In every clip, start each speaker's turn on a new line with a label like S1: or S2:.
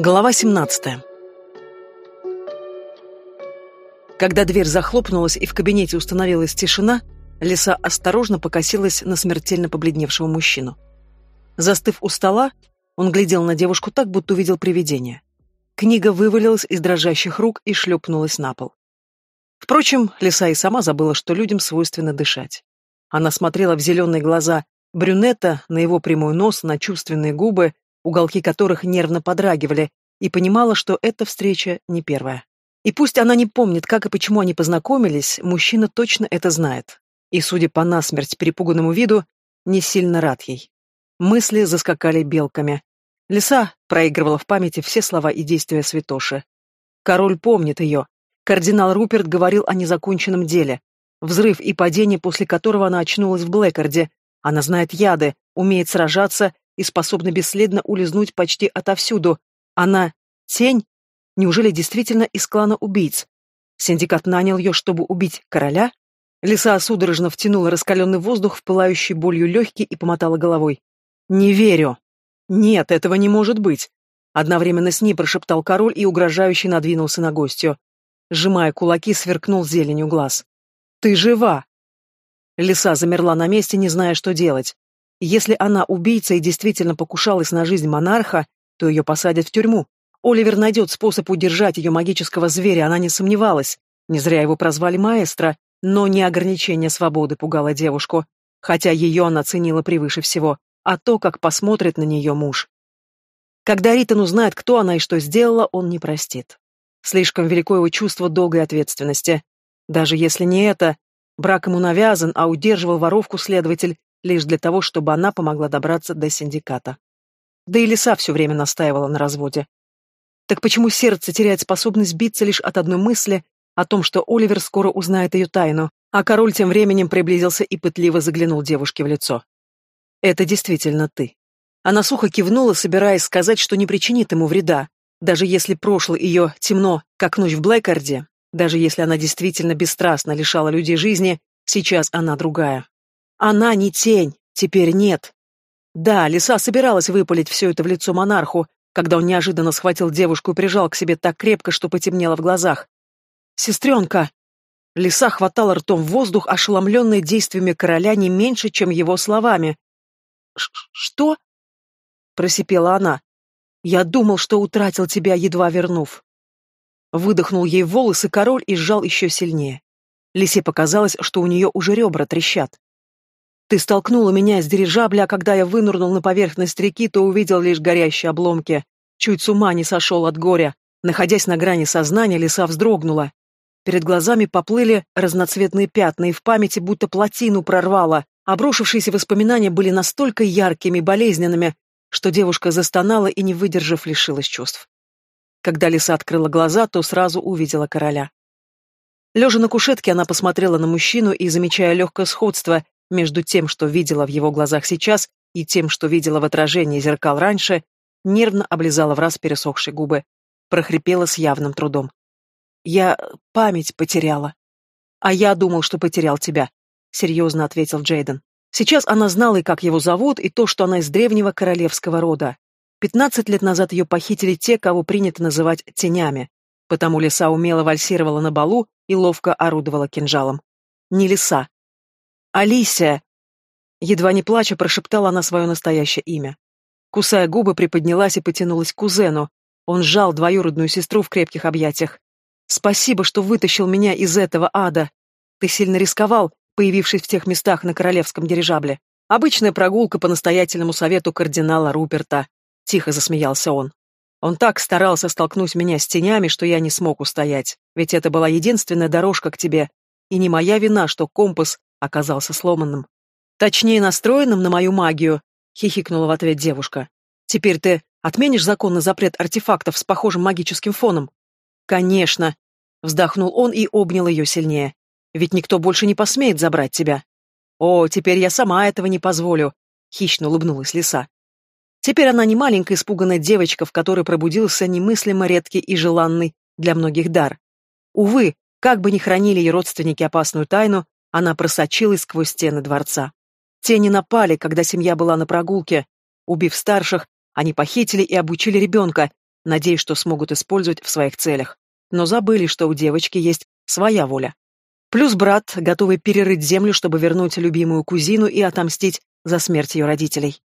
S1: Глава 17. Когда дверь захлопнулась и в кабинете установилась тишина, Лиса осторожно покосилась на смертельно побледневшего мужчину. Застыв у стола, он глядел на девушку так, будто увидел привидение. Книга вывалилась из дрожащих рук и шлепнулась на пол. Впрочем, Лиса и сама забыла, что людям свойственно дышать. Она смотрела в зеленые глаза брюнета, на его прямой нос, на чувственные губы, уголки которых нервно подрагивали, и понимала, что эта встреча не первая. И пусть она не помнит, как и почему они познакомились, мужчина точно это знает. И, судя по насмерть перепуганному виду, не сильно рад ей. Мысли заскакали белками. Лиса проигрывала в памяти все слова и действия святоши. Король помнит ее. Кардинал Руперт говорил о незаконченном деле. Взрыв и падение, после которого она очнулась в Блэкарде. Она знает яды, умеет сражаться и способна бесследно улизнуть почти отовсюду. Она — тень? Неужели действительно из клана убийц? Синдикат нанял ее, чтобы убить короля? Лиса судорожно втянула раскаленный воздух в пылающие болью легкие и помотала головой. «Не верю!» «Нет, этого не может быть!» Одновременно с ней прошептал король и угрожающе надвинулся на гостью. Сжимая кулаки, сверкнул зеленью глаз. «Ты жива!» Лиса замерла на месте, не зная, что делать. Если она убийца и действительно покушалась на жизнь монарха, то ее посадят в тюрьму. Оливер найдет способ удержать ее магического зверя, она не сомневалась. Не зря его прозвали маэстро, но не ограничение свободы пугало девушку, хотя ее она ценила превыше всего, а то, как посмотрит на нее муж. Когда Ритан узнает, кто она и что сделала, он не простит. Слишком велико его чувство долгой ответственности. Даже если не это, брак ему навязан, а удерживал воровку следователь лишь для того, чтобы она помогла добраться до синдиката. Да и Лиса все время настаивала на разводе. Так почему сердце теряет способность биться лишь от одной мысли о том, что Оливер скоро узнает ее тайну, а король тем временем приблизился и пытливо заглянул девушке в лицо. «Это действительно ты». Она сухо кивнула, собираясь сказать, что не причинит ему вреда, даже если прошлое ее темно, как ночь в Блэкарде, даже если она действительно бесстрастно лишала людей жизни, сейчас она другая. Она не тень, теперь нет. Да, лиса собиралась выпалить все это в лицо монарху, когда он неожиданно схватил девушку и прижал к себе так крепко, что потемнело в глазах. «Сестренка!» Лиса хватала ртом воздух, ошеломленный действиями короля не меньше, чем его словами. «Что?» — просипела она. «Я думал, что утратил тебя, едва вернув». Выдохнул ей волосы король и сжал еще сильнее. Лисе показалось, что у нее уже ребра трещат. «Ты столкнула меня с дирижабля, а когда я вынырнул на поверхность реки, то увидел лишь горящие обломки. Чуть с ума не сошел от горя. Находясь на грани сознания, лиса вздрогнула. Перед глазами поплыли разноцветные пятна, и в памяти будто плотину прорвало. Обрушившиеся воспоминания были настолько яркими и болезненными, что девушка застонала и, не выдержав, лишилась чувств. Когда лиса открыла глаза, то сразу увидела короля. Лежа на кушетке, она посмотрела на мужчину и, замечая легкое сходство между тем, что видела в его глазах сейчас, и тем, что видела в отражении зеркал раньше, нервно облизала в раз пересохшие губы, прохрипела с явным трудом. Я память потеряла. А я думал, что потерял тебя, серьезно ответил Джейден. Сейчас она знала и как его зовут, и то, что она из древнего королевского рода. Пятнадцать лет назад ее похитили те, кого принято называть тенями, потому лиса умело вальсировала на балу и ловко орудовала кинжалом. Не лиса. Алисия! Едва не плача, прошептала она свое настоящее имя. Кусая губы, приподнялась и потянулась к кузену. Он сжал двоюродную сестру в крепких объятиях. Спасибо, что вытащил меня из этого ада. Ты сильно рисковал, появившись в тех местах на королевском дирижабле. Обычная прогулка по настоятельному совету кардинала Руперта. Тихо засмеялся он. Он так старался столкнуть меня с тенями, что я не смог устоять. Ведь это была единственная дорожка к тебе. И не моя вина, что компас оказался сломанным. Точнее, настроенным на мою магию, хихикнула в ответ девушка. Теперь ты отменишь законный запрет артефактов с похожим магическим фоном? «Конечно!» — вздохнул он и обнял ее сильнее. «Ведь никто больше не посмеет забрать тебя». «О, теперь я сама этого не позволю», — хищно улыбнулась лиса. Теперь она не маленькая испуганная девочка, в которой пробудился немыслимо редкий и желанный для многих дар. Увы, как бы ни хранили ее родственники опасную тайну, она просочилась сквозь стены дворца. Тени напали, когда семья была на прогулке. Убив старших, они похитили и обучили ребенка, надеясь, что смогут использовать в своих целях, но забыли, что у девочки есть своя воля. Плюс брат, готовый перерыть землю, чтобы вернуть любимую кузину и отомстить за смерть ее родителей.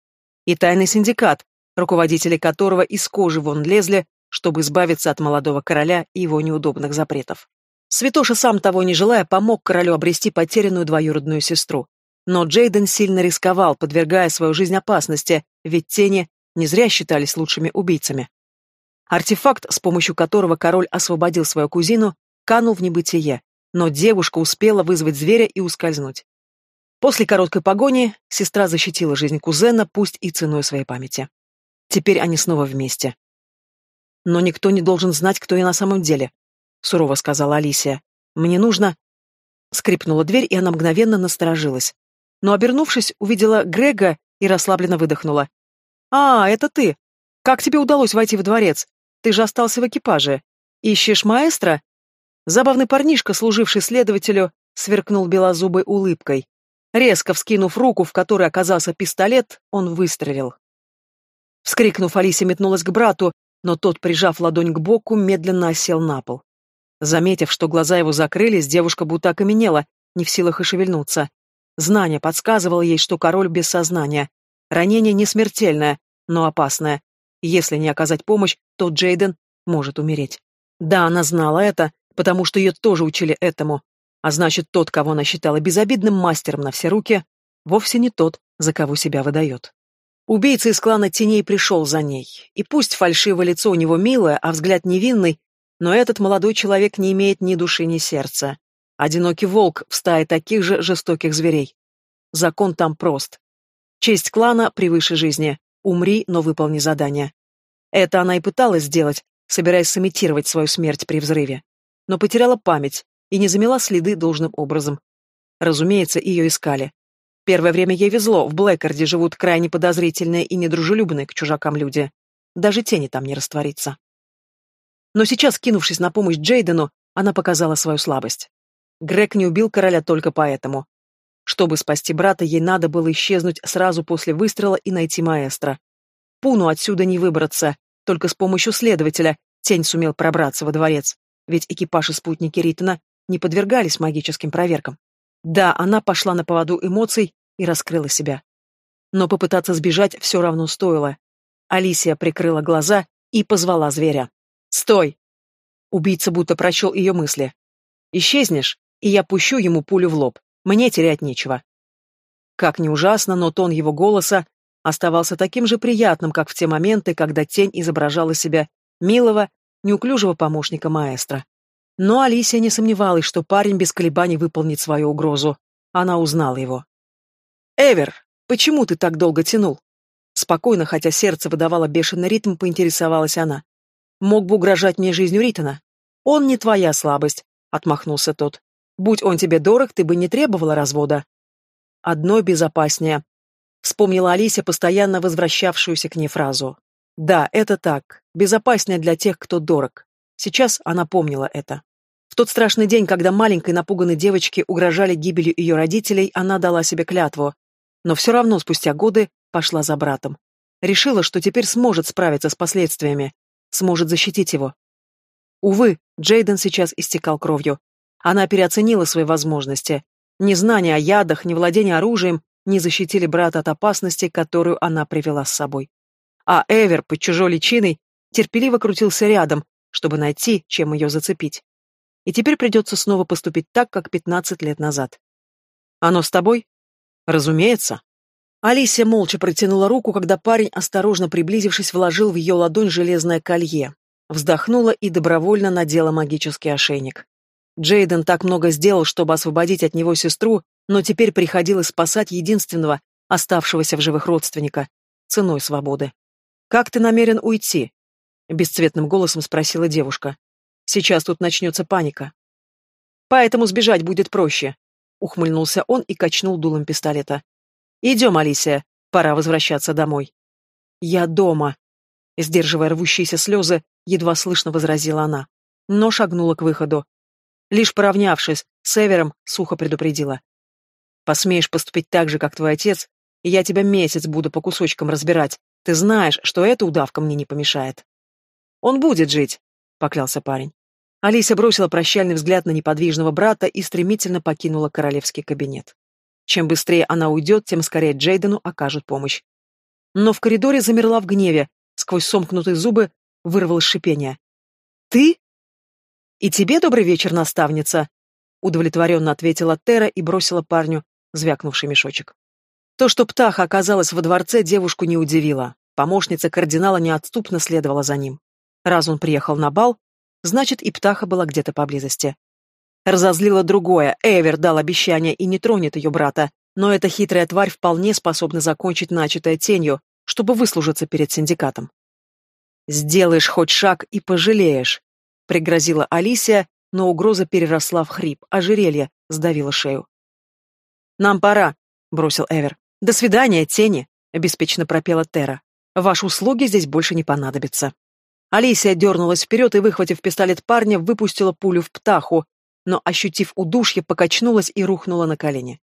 S1: И тайный синдикат, руководители которого из кожи вон лезли, чтобы избавиться от молодого короля и его неудобных запретов. Святоша, сам того не желая, помог королю обрести потерянную двоюродную сестру. Но Джейден сильно рисковал, подвергая свою жизнь опасности, ведь тени не зря считались лучшими убийцами. Артефакт, с помощью которого король освободил свою кузину, канул в небытие, но девушка успела вызвать зверя и ускользнуть. После короткой погони сестра защитила жизнь кузена, пусть и ценой своей памяти. Теперь они снова вместе. Но никто не должен знать, кто я на самом деле, сурово сказала Алисия. Мне нужно... Скрипнула дверь, и она мгновенно насторожилась. Но, обернувшись, увидела Грега и расслабленно выдохнула. «А, это ты! Как тебе удалось войти в дворец? Ты же остался в экипаже. Ищешь маэстро?» Забавный парнишка, служивший следователю, сверкнул белозубой улыбкой. Резко вскинув руку, в которой оказался пистолет, он выстрелил. Вскрикнув, Алисе метнулась к брату, но тот, прижав ладонь к боку, медленно осел на пол. Заметив, что глаза его закрылись, девушка будто окаменела, не в силах и шевельнуться. Знание подсказывало ей, что король без сознания. Ранение не смертельное, но опасное. Если не оказать помощь, то Джейден может умереть. Да, она знала это, потому что ее тоже учили этому. А значит, тот, кого она считала безобидным мастером на все руки, вовсе не тот, за кого себя выдает. Убийца из клана теней пришел за ней, и пусть фальшивое лицо у него милое, а взгляд невинный, но этот молодой человек не имеет ни души, ни сердца. Одинокий волк в стае таких же жестоких зверей. Закон там прост. Честь клана превыше жизни. Умри, но выполни задание. Это она и пыталась сделать, собираясь сымитировать свою смерть при взрыве но потеряла память и не замела следы должным образом. Разумеется, ее искали. Первое время ей везло, в Блэкарде живут крайне подозрительные и недружелюбные к чужакам люди. Даже тени там не растворится. Но сейчас, кинувшись на помощь Джейдену, она показала свою слабость. Грег не убил короля только поэтому. Чтобы спасти брата, ей надо было исчезнуть сразу после выстрела и найти маэстро. Пуну отсюда не выбраться, только с помощью следователя тень сумел пробраться во дворец ведь экипаж и спутники Ритона не подвергались магическим проверкам. Да, она пошла на поводу эмоций и раскрыла себя. Но попытаться сбежать все равно стоило. Алисия прикрыла глаза и позвала зверя. «Стой!» Убийца будто прочел ее мысли. «Исчезнешь, и я пущу ему пулю в лоб. Мне терять нечего». Как ни ужасно, но тон его голоса оставался таким же приятным, как в те моменты, когда тень изображала себя милого неуклюжего помощника маэстро. Но Алисия не сомневалась, что парень без колебаний выполнит свою угрозу. Она узнала его. «Эвер, почему ты так долго тянул?» Спокойно, хотя сердце выдавало бешеный ритм, поинтересовалась она. «Мог бы угрожать мне жизнью Ритона?» «Он не твоя слабость», — отмахнулся тот. «Будь он тебе дорог, ты бы не требовала развода». «Одно безопаснее», — вспомнила Алисия постоянно возвращавшуюся к ней фразу. Да, это так. Безопаснее для тех, кто дорог. Сейчас она помнила это. В тот страшный день, когда маленькой напуганной девочке угрожали гибелью ее родителей, она дала себе клятву. Но все равно спустя годы пошла за братом. Решила, что теперь сможет справиться с последствиями, сможет защитить его. Увы, Джейден сейчас истекал кровью. Она переоценила свои возможности. Ни знания о ядах, ни владение оружием не защитили брата от опасности, которую она привела с собой а Эвер под чужой личиной терпеливо крутился рядом, чтобы найти, чем ее зацепить. И теперь придется снова поступить так, как пятнадцать лет назад. «Оно с тобой?» «Разумеется». Алисия молча протянула руку, когда парень, осторожно приблизившись, вложил в ее ладонь железное колье. Вздохнула и добровольно надела магический ошейник. Джейден так много сделал, чтобы освободить от него сестру, но теперь приходилось спасать единственного, оставшегося в живых родственника, ценой свободы. «Как ты намерен уйти?» — бесцветным голосом спросила девушка. «Сейчас тут начнется паника». «Поэтому сбежать будет проще», — ухмыльнулся он и качнул дулом пистолета. «Идем, Алисия, пора возвращаться домой». «Я дома», — сдерживая рвущиеся слезы, едва слышно возразила она, но шагнула к выходу. Лишь поравнявшись, с Эвером сухо предупредила. «Посмеешь поступить так же, как твой отец, и я тебя месяц буду по кусочкам разбирать, ты знаешь, что эта удавка мне не помешает. Он будет жить, поклялся парень. Алися бросила прощальный взгляд на неподвижного брата и стремительно покинула королевский кабинет. Чем быстрее она уйдет, тем скорее Джейдену окажут помощь. Но в коридоре замерла в гневе, сквозь сомкнутые зубы вырвалось шипение. «Ты?» «И тебе добрый вечер, наставница!» удовлетворенно ответила Тера и бросила парню звякнувший мешочек. То, что птаха оказалась во дворце, девушку не удивило. Помощница кардинала неотступно следовала за ним. Раз он приехал на бал, значит, и птаха была где-то поблизости. Разозлило другое. Эвер дал обещание и не тронет ее брата, но эта хитрая тварь вполне способна закончить начатое тенью, чтобы выслужиться перед синдикатом. «Сделаешь хоть шаг и пожалеешь», — пригрозила Алисия, но угроза переросла в хрип, ожерелье сдавило шею. «Нам пора», — бросил Эвер. «До свидания, тени», — беспечно пропела Тера. «Ваши услуги здесь больше не понадобятся». Алисия дернулась вперед и, выхватив пистолет парня, выпустила пулю в птаху, но, ощутив удушье, покачнулась и рухнула на колени.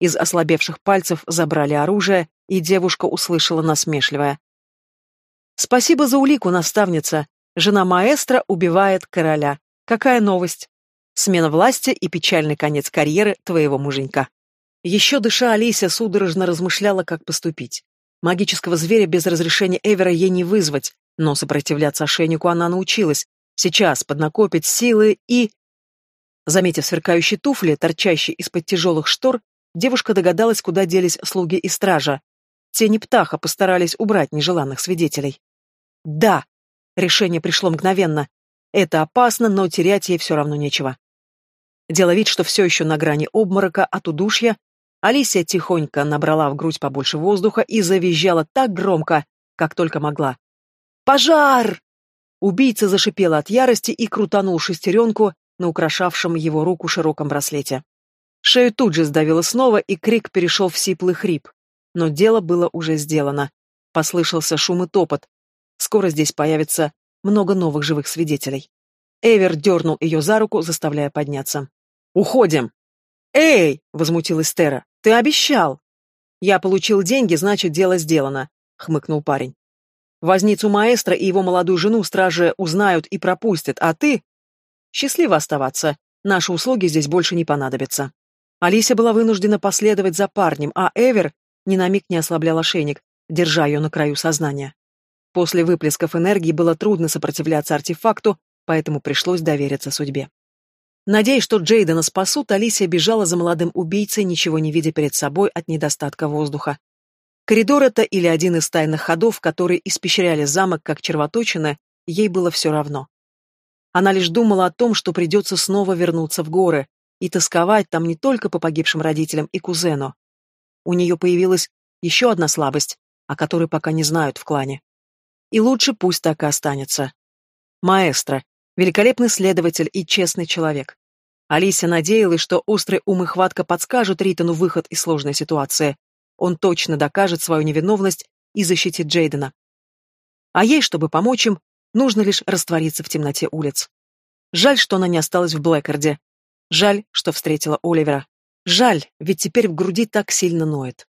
S1: Из ослабевших пальцев забрали оружие, и девушка услышала насмешливое. «Спасибо за улику, наставница. Жена маэстро убивает короля. Какая новость? Смена власти и печальный конец карьеры твоего муженька». Еще дыша, Алисия судорожно размышляла, как поступить. Магического зверя без разрешения Эвера ей не вызвать, но сопротивляться ошейнику она научилась. Сейчас поднакопить силы и... Заметив сверкающие туфли, торчащие из-под тяжелых штор, девушка догадалась, куда делись слуги и стража. Тени птаха постарались убрать нежеланных свидетелей. Да, решение пришло мгновенно. Это опасно, но терять ей все равно нечего. Делая вид, что все еще на грани обморока от удушья, Алисия тихонько набрала в грудь побольше воздуха и завизжала так громко, как только могла. «Пожар!» Убийца зашипел от ярости и крутанул шестеренку на украшавшем его руку широком браслете. Шею тут же сдавило снова, и крик перешел в сиплый хрип. Но дело было уже сделано. Послышался шум и топот. Скоро здесь появится много новых живых свидетелей. Эвер дернул ее за руку, заставляя подняться. «Уходим!» «Эй!» — возмутилась Тера. «Ты обещал!» «Я получил деньги, значит, дело сделано», — хмыкнул парень. Возницу маэстро и его молодую жену стражи узнают и пропустят, а ты... Счастливо оставаться. Наши услуги здесь больше не понадобятся. Алисия была вынуждена последовать за парнем, а Эвер ни на миг не ослаблял ошейник, держа ее на краю сознания. После выплесков энергии было трудно сопротивляться артефакту, поэтому пришлось довериться судьбе. Надеясь, что Джейдена спасут, Алисия бежала за молодым убийцей, ничего не видя перед собой от недостатка воздуха. Коридор это или один из тайных ходов, которые испещряли замок как червоточины, ей было все равно. Она лишь думала о том, что придется снова вернуться в горы и тосковать там не только по погибшим родителям и кузену. У нее появилась еще одна слабость, о которой пока не знают в клане. И лучше пусть так и останется. Маэстро, великолепный следователь и честный человек. Алисия надеялась, что острый ум и хватка подскажут Ритану выход из сложной ситуации, он точно докажет свою невиновность и защитит Джейдена. А ей, чтобы помочь им, нужно лишь раствориться в темноте улиц. Жаль, что она не осталась в Блэкарде. Жаль, что встретила Оливера. Жаль, ведь теперь в груди так сильно ноет.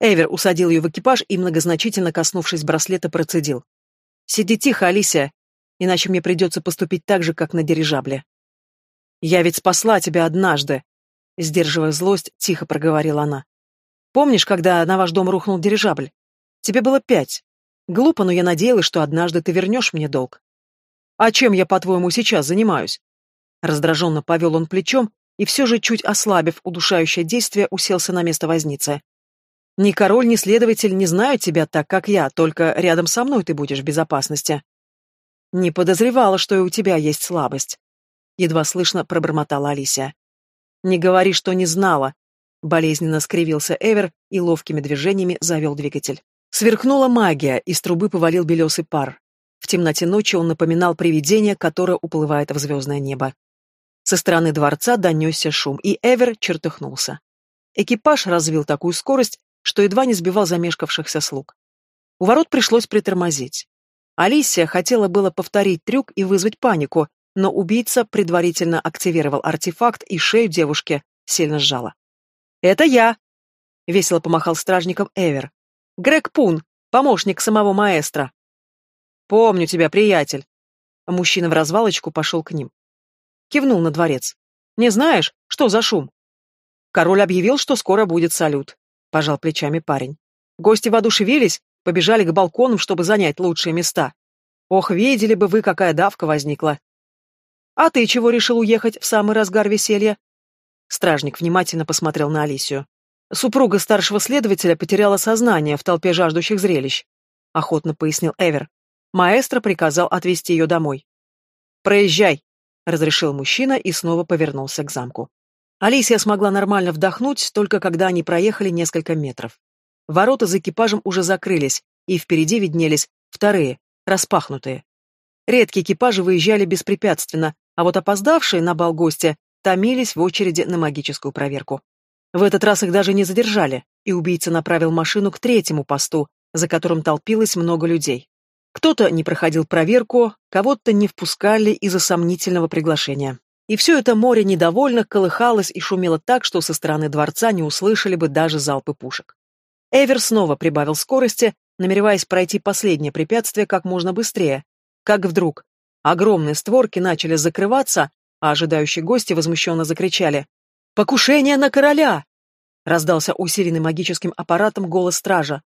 S1: Эвер усадил ее в экипаж и, многозначительно коснувшись браслета, процедил. «Сиди тихо, Алисия, иначе мне придется поступить так же, как на дирижабле». «Я ведь спасла тебя однажды», — сдерживая злость, тихо проговорила она. Помнишь, когда на ваш дом рухнул дирижабль? Тебе было пять. Глупо, но я надеялась, что однажды ты вернешь мне долг. А чем я, по-твоему, сейчас занимаюсь? Раздраженно повел он плечом и все же, чуть ослабив удушающее действие, уселся на место возницы. Ни король, ни следователь не знают тебя так, как я, только рядом со мной ты будешь в безопасности. Не подозревала, что и у тебя есть слабость. Едва слышно пробормотала Алисия. Не говори, что не знала, Болезненно скривился Эвер и ловкими движениями завел двигатель. Сверкнула магия, из трубы повалил белесый пар. В темноте ночи он напоминал привидение, которое уплывает в звездное небо. Со стороны дворца донесся шум, и Эвер чертыхнулся. Экипаж развил такую скорость, что едва не сбивал замешкавшихся слуг. У ворот пришлось притормозить. Алисия хотела было повторить трюк и вызвать панику, но убийца предварительно активировал артефакт, и шею девушки сильно сжала. «Это я!» — весело помахал стражником Эвер. «Грег Пун, помощник самого маэстро». «Помню тебя, приятель!» Мужчина в развалочку пошел к ним. Кивнул на дворец. «Не знаешь, что за шум?» Король объявил, что скоро будет салют. Пожал плечами парень. Гости воодушевились, побежали к балконам, чтобы занять лучшие места. Ох, видели бы вы, какая давка возникла. А ты чего решил уехать в самый разгар веселья? Стражник внимательно посмотрел на Алисию. Супруга старшего следователя потеряла сознание в толпе жаждущих зрелищ, охотно пояснил Эвер. Маэстро приказал отвезти ее домой. «Проезжай», — разрешил мужчина и снова повернулся к замку. Алисия смогла нормально вдохнуть, только когда они проехали несколько метров. Ворота за экипажем уже закрылись, и впереди виднелись вторые, распахнутые. Редкие экипажи выезжали беспрепятственно, а вот опоздавшие на бал гостя томились в очереди на магическую проверку. В этот раз их даже не задержали, и убийца направил машину к третьему посту, за которым толпилось много людей. Кто-то не проходил проверку, кого-то не впускали из-за сомнительного приглашения. И все это море недовольных колыхалось и шумело так, что со стороны дворца не услышали бы даже залпы пушек. Эвер снова прибавил скорости, намереваясь пройти последнее препятствие как можно быстрее. Как вдруг огромные створки начали закрываться, а ожидающие гости возмущенно закричали «Покушение на короля!» Раздался усиленный магическим аппаратом голос стража.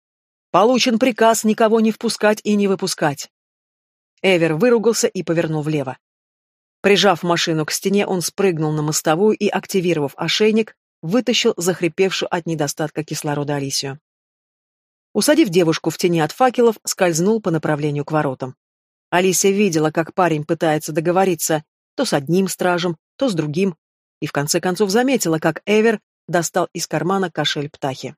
S1: «Получен приказ никого не впускать и не выпускать!» Эвер выругался и повернул влево. Прижав машину к стене, он спрыгнул на мостовую и, активировав ошейник, вытащил захрипевшую от недостатка кислорода Алисию. Усадив девушку в тени от факелов, скользнул по направлению к воротам. Алисия видела, как парень пытается договориться то с одним стражем, то с другим, и в конце концов заметила, как Эвер достал из кармана кошель птахи.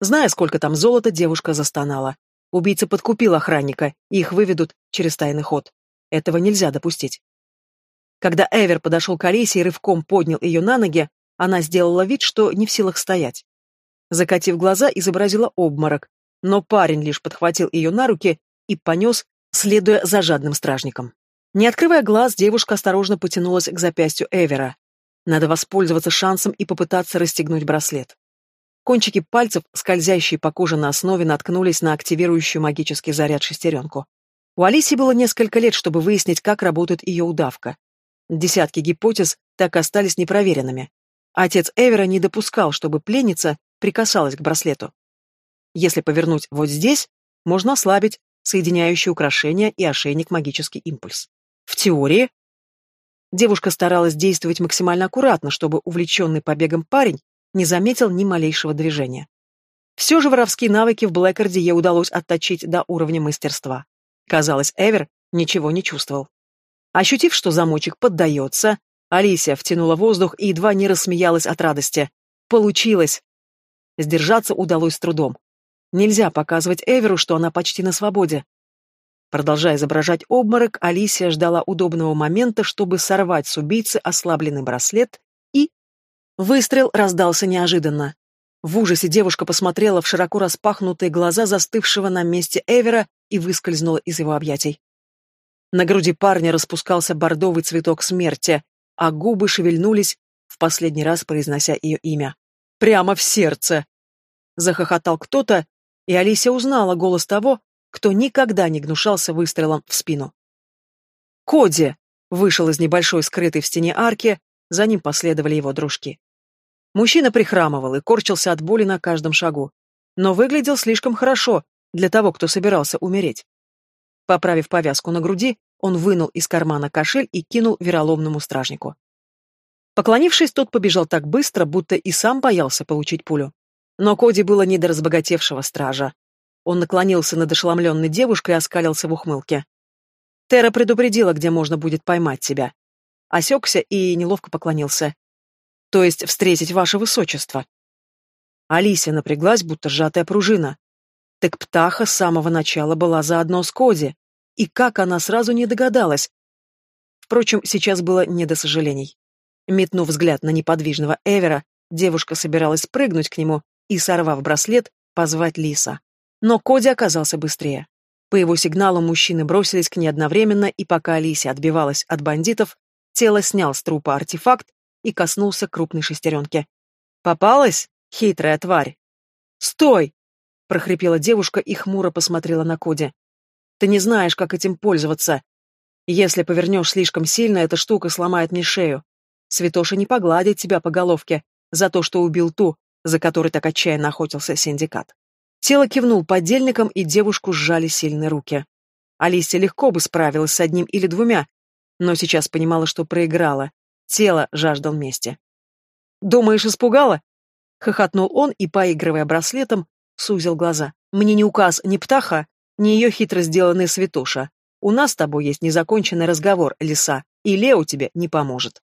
S1: Зная, сколько там золота, девушка застонала. Убийца подкупил охранника, и их выведут через тайный ход. Этого нельзя допустить. Когда Эвер подошел к Алисе и рывком поднял ее на ноги, она сделала вид, что не в силах стоять. Закатив глаза, изобразила обморок, но парень лишь подхватил ее на руки и понес, следуя за жадным стражником. Не открывая глаз, девушка осторожно потянулась к запястью Эвера. Надо воспользоваться шансом и попытаться расстегнуть браслет. Кончики пальцев, скользящие по коже на основе, наткнулись на активирующую магический заряд шестеренку. У Алисии было несколько лет, чтобы выяснить, как работает ее удавка. Десятки гипотез так остались непроверенными. Отец Эвера не допускал, чтобы пленница прикасалась к браслету. Если повернуть вот здесь, можно ослабить соединяющие украшения и ошейник магический импульс. В теории девушка старалась действовать максимально аккуратно, чтобы увлеченный побегом парень не заметил ни малейшего движения. Все же воровские навыки в Блэкарде ей удалось отточить до уровня мастерства. Казалось, Эвер ничего не чувствовал. Ощутив, что замочек поддается, Алисия втянула воздух и едва не рассмеялась от радости. Получилось! Сдержаться удалось с трудом. Нельзя показывать Эверу, что она почти на свободе. Продолжая изображать обморок, Алисия ждала удобного момента, чтобы сорвать с убийцы ослабленный браслет, и... Выстрел раздался неожиданно. В ужасе девушка посмотрела в широко распахнутые глаза застывшего на месте Эвера и выскользнула из его объятий. На груди парня распускался бордовый цветок смерти, а губы шевельнулись, в последний раз произнося ее имя. «Прямо в сердце!» Захохотал кто-то, и Алисия узнала голос того, кто никогда не гнушался выстрелом в спину. «Коди!» вышел из небольшой скрытой в стене арки, за ним последовали его дружки. Мужчина прихрамывал и корчился от боли на каждом шагу, но выглядел слишком хорошо для того, кто собирался умереть. Поправив повязку на груди, он вынул из кармана кошель и кинул вероломному стражнику. Поклонившись, тот побежал так быстро, будто и сам боялся получить пулю. Но Коди было не до разбогатевшего стража. Он наклонился над ошеломленной девушкой и оскалился в ухмылке. Тера предупредила, где можно будет поймать тебя. Осекся и неловко поклонился. То есть встретить ваше высочество. Алисия напряглась, будто сжатая пружина. Так Птаха с самого начала была заодно с Коди. И как она сразу не догадалась? Впрочем, сейчас было не до сожалений. Метнув взгляд на неподвижного Эвера, девушка собиралась прыгнуть к нему и, сорвав браслет, позвать Лиса. Но Коди оказался быстрее. По его сигналу мужчины бросились к ней одновременно, и пока Алисия отбивалась от бандитов, тело снял с трупа артефакт и коснулся крупной шестеренки. «Попалась, хитрая тварь?» «Стой!» — прохрипела девушка и хмуро посмотрела на Коди. Ты не знаешь, как этим пользоваться. Если повернешь слишком сильно, эта штука сломает мне шею. Святоша не погладит тебя по головке за то, что убил ту, за которой так отчаянно охотился синдикат. Тело кивнул подельникам, и девушку сжали сильные руки. Алисия легко бы справилась с одним или двумя, но сейчас понимала, что проиграла. Тело жаждал мести. «Думаешь, испугала?» — хохотнул он и, поигрывая браслетом, сузил глаза. «Мне не указ ни птаха, ни ее хитро сделанная святоша. У нас с тобой есть незаконченный разговор, лиса, и Лео тебе не поможет».